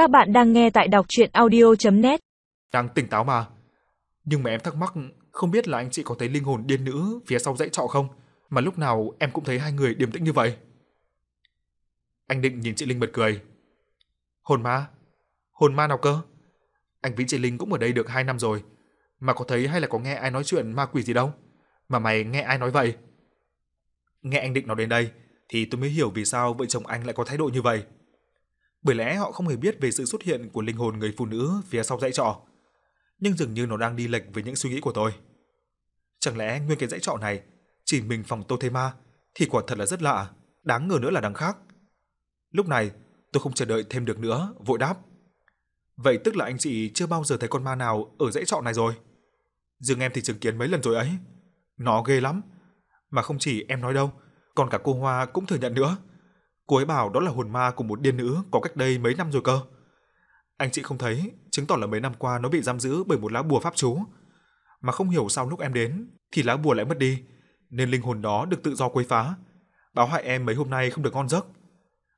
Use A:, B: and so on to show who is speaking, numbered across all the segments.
A: Các bạn đang nghe tại đọc chuyện audio.net
B: Đang tỉnh táo mà. Nhưng mà em thắc mắc, không biết là anh chị có thấy linh hồn điên nữ phía sau dãy trọ không? Mà lúc nào em cũng thấy hai người điềm tĩnh như vậy. Anh định nhìn chị Linh bật cười. Hồn ma? Hồn ma nào cơ? Anh với chị Linh cũng ở đây được 2 năm rồi. Mà có thấy hay là có nghe ai nói chuyện ma quỷ gì đâu? Mà mày nghe ai nói vậy? Nghe anh định nói đến đây, thì tôi mới hiểu vì sao vợ chồng anh lại có thái độ như vậy. Bởi lẽ họ không hề biết về sự xuất hiện của linh hồn người phụ nữ phía sau dãy trọ. Nhưng dường như nó đang đi lệch với những suy nghĩ của tôi. Chẳng lẽ nguyên cái dãy trọ này chỉ mình phòng Tô Thế Ma thì quả thật là rất lạ, đáng ngờ nữa là đằng khác. Lúc này, tôi không chờ đợi thêm được nữa, vội đáp. Vậy tức là anh chị chưa bao giờ thấy con ma nào ở dãy trọ này rồi? Dương em thì chứng kiến mấy lần rồi ấy. Nó ghê lắm. Mà không chỉ em nói đâu, còn cả cô Hoa cũng thừa nhận nữa. Cô ấy bảo đó là hồn ma của một điên nữ có cách đây mấy năm rồi cơ. Anh chị không thấy, chứng tỏ là mấy năm qua nó bị giam giữ bởi một lá bùa pháp chú. Mà không hiểu sao lúc em đến thì lá bùa lại mất đi, nên linh hồn đó được tự do quấy phá. Báo hại em mấy hôm nay không được ngon giấc.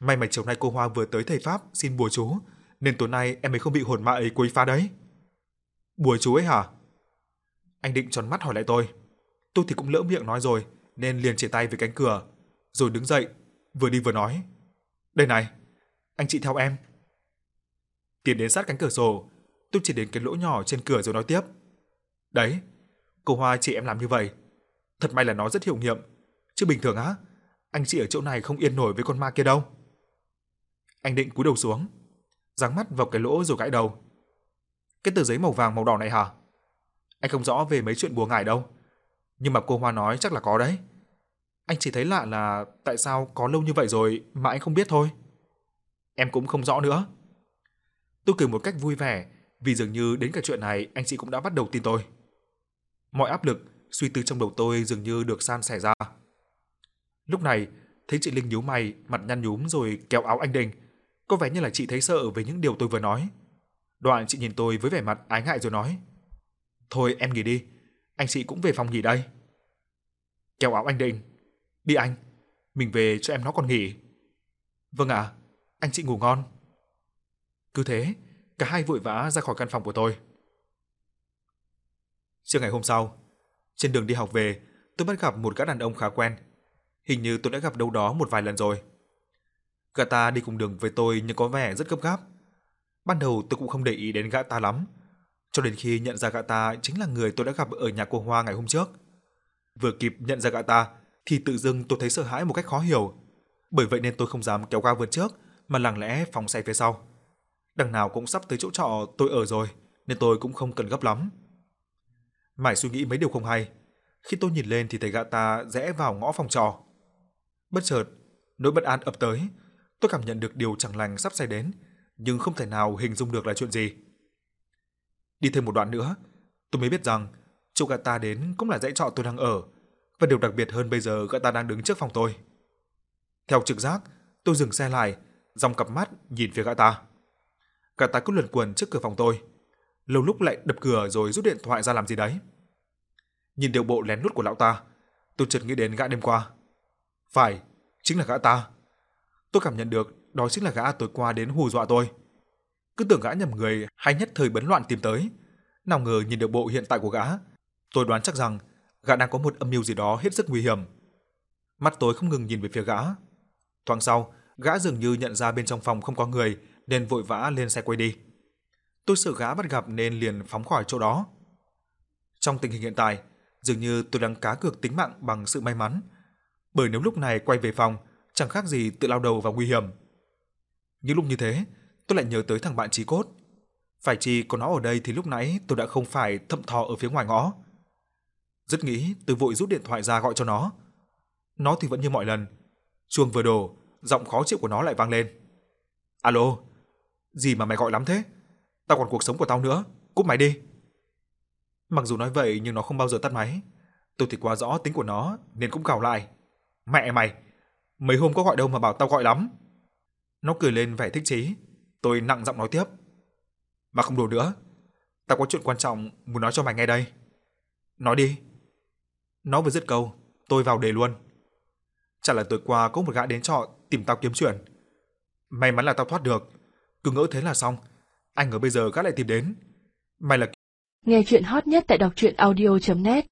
B: May mà chiều nay cô Hoa vừa tới thầy pháp xin bùa chú, nên tối nay em mới không bị hồn ma ấy quấy phá đấy. Bùa chú ấy hả? Anh định tròn mắt hỏi lại tôi. Tôi thì cũng lỡ miệng nói rồi, nên liền chỉ tay về cánh cửa, rồi đứng dậy, vừa đi vừa nói. Đây này, anh chị theo em. Tiến đến sát cánh cửa sổ, tôi chỉ đến cái lỗ nhỏ trên cửa rồi nói tiếp. Đấy, cô Hoa chị em làm như vậy. Thật may là nó rất hiệu nghiệm, chứ bình thường á, anh chị ở chỗ này không yên nổi với con ma kia đâu. Anh định cúi đầu xuống, giáng mắt vào cái lỗ rồi gãi đầu. Cái tờ giấy màu vàng màu đỏ này hả? Anh không rõ về mấy chuyện bùa ngải đâu, nhưng mà cô Hoa nói chắc là có đấy. Anh chỉ thấy lạ là tại sao có lâu như vậy rồi mà anh không biết thôi. Em cũng không rõ nữa. Tôi cười một cách vui vẻ vì dường như đến cả chuyện này anh chị cũng đã bắt đầu tin tôi. Mọi áp lực, suy tư trong đầu tôi dường như được san sẻ ra. Lúc này, thấy chị Linh nhíu mày, mặt nhăn nhúm rồi kéo áo anh Đình. Có vẻ như là chị thấy sợ về những điều tôi vừa nói. Đoạn chị nhìn tôi với vẻ mặt ái ngại rồi nói. Thôi em nghỉ đi, anh chị cũng về phòng nghỉ đây. Kéo áo anh Đình. Đi anh, mình về cho em nó còn nghỉ. Vâng ạ, anh chị ngủ ngon. Cứ thế, cả hai vội vã ra khỏi căn phòng của tôi. Trưa ngày hôm sau, trên đường đi học về, tôi bắt gặp một gã đàn ông khá quen. Hình như tôi đã gặp đâu đó một vài lần rồi. Gã ta đi cùng đường với tôi nhưng có vẻ rất gấp gáp. Ban đầu tôi cũng không để ý đến gã ta lắm, cho đến khi nhận ra gã ta chính là người tôi đã gặp ở nhà cô Hoa ngày hôm trước. Vừa kịp nhận ra gã ta thì tự dưng tôi thấy sợ hãi một cách khó hiểu. Bởi vậy nên tôi không dám kéo ga vượt trước mà lặng lẽ phóng xe phía sau. Đằng nào cũng sắp tới chỗ trọ tôi ở rồi nên tôi cũng không cần gấp lắm. Mãi suy nghĩ mấy điều không hay, khi tôi nhìn lên thì thấy gã ta rẽ vào ngõ phòng trọ. Bất chợt, nỗi bất an ập tới, tôi cảm nhận được điều chẳng lành sắp xảy đến, nhưng không thể nào hình dung được là chuyện gì. Đi thêm một đoạn nữa, tôi mới biết rằng chỗ gã ta đến cũng là dãy trọ tôi đang ở, và điều đặc biệt hơn bây giờ gã ta đang đứng trước phòng tôi. Theo trực giác, tôi dừng xe lại, dòng cặp mắt nhìn phía gã ta. Gã ta cứ luẩn quẩn trước cửa phòng tôi, lâu lúc lại đập cửa rồi rút điện thoại ra làm gì đấy. Nhìn điều bộ lén lút của lão ta, tôi chợt nghĩ đến gã đêm qua. Phải, chính là gã ta. Tôi cảm nhận được đó chính là gã tối qua đến hù dọa tôi. Cứ tưởng gã nhầm người hay nhất thời bấn loạn tìm tới, nào ngờ nhìn được bộ hiện tại của gã, tôi đoán chắc rằng gã đang có một âm mưu gì đó hết sức nguy hiểm. Mắt tối không ngừng nhìn về phía gã. Thoáng sau, gã dường như nhận ra bên trong phòng không có người nên vội vã lên xe quay đi. Tôi sợ gã bắt gặp nên liền phóng khỏi chỗ đó. Trong tình hình hiện tại, dường như tôi đang cá cược tính mạng bằng sự may mắn, bởi nếu lúc này quay về phòng, chẳng khác gì tự lao đầu vào nguy hiểm. Những lúc như thế, tôi lại nhớ tới thằng bạn chí cốt. Phải chi có nó ở đây thì lúc nãy tôi đã không phải thậm thò ở phía ngoài ngõ. Rất nghĩ tôi vội rút điện thoại ra gọi cho nó. Nó thì vẫn như mọi lần. Chuông vừa đổ, giọng khó chịu của nó lại vang lên. Alo, gì mà mày gọi lắm thế? Tao còn cuộc sống của tao nữa, cúp máy đi. Mặc dù nói vậy nhưng nó không bao giờ tắt máy. Tôi thì quá rõ tính của nó nên cũng cào lại. Mẹ mày, mấy hôm có gọi đâu mà bảo tao gọi lắm. Nó cười lên vẻ thích chí. Tôi nặng giọng nói tiếp. Mà không đùa nữa, tao có chuyện quan trọng muốn nói cho mày nghe đây. Nói đi. Nó vừa dứt câu, tôi vào đề luôn. Chả là tối qua có một gã đến trọ tìm tao kiếm chuyện. May mắn là tao thoát được. Cứ ngỡ thế là xong. Anh ở bây giờ gã lại tìm đến. Mày là
C: Nghe chuyện hot nhất tại đọc truyện audio.net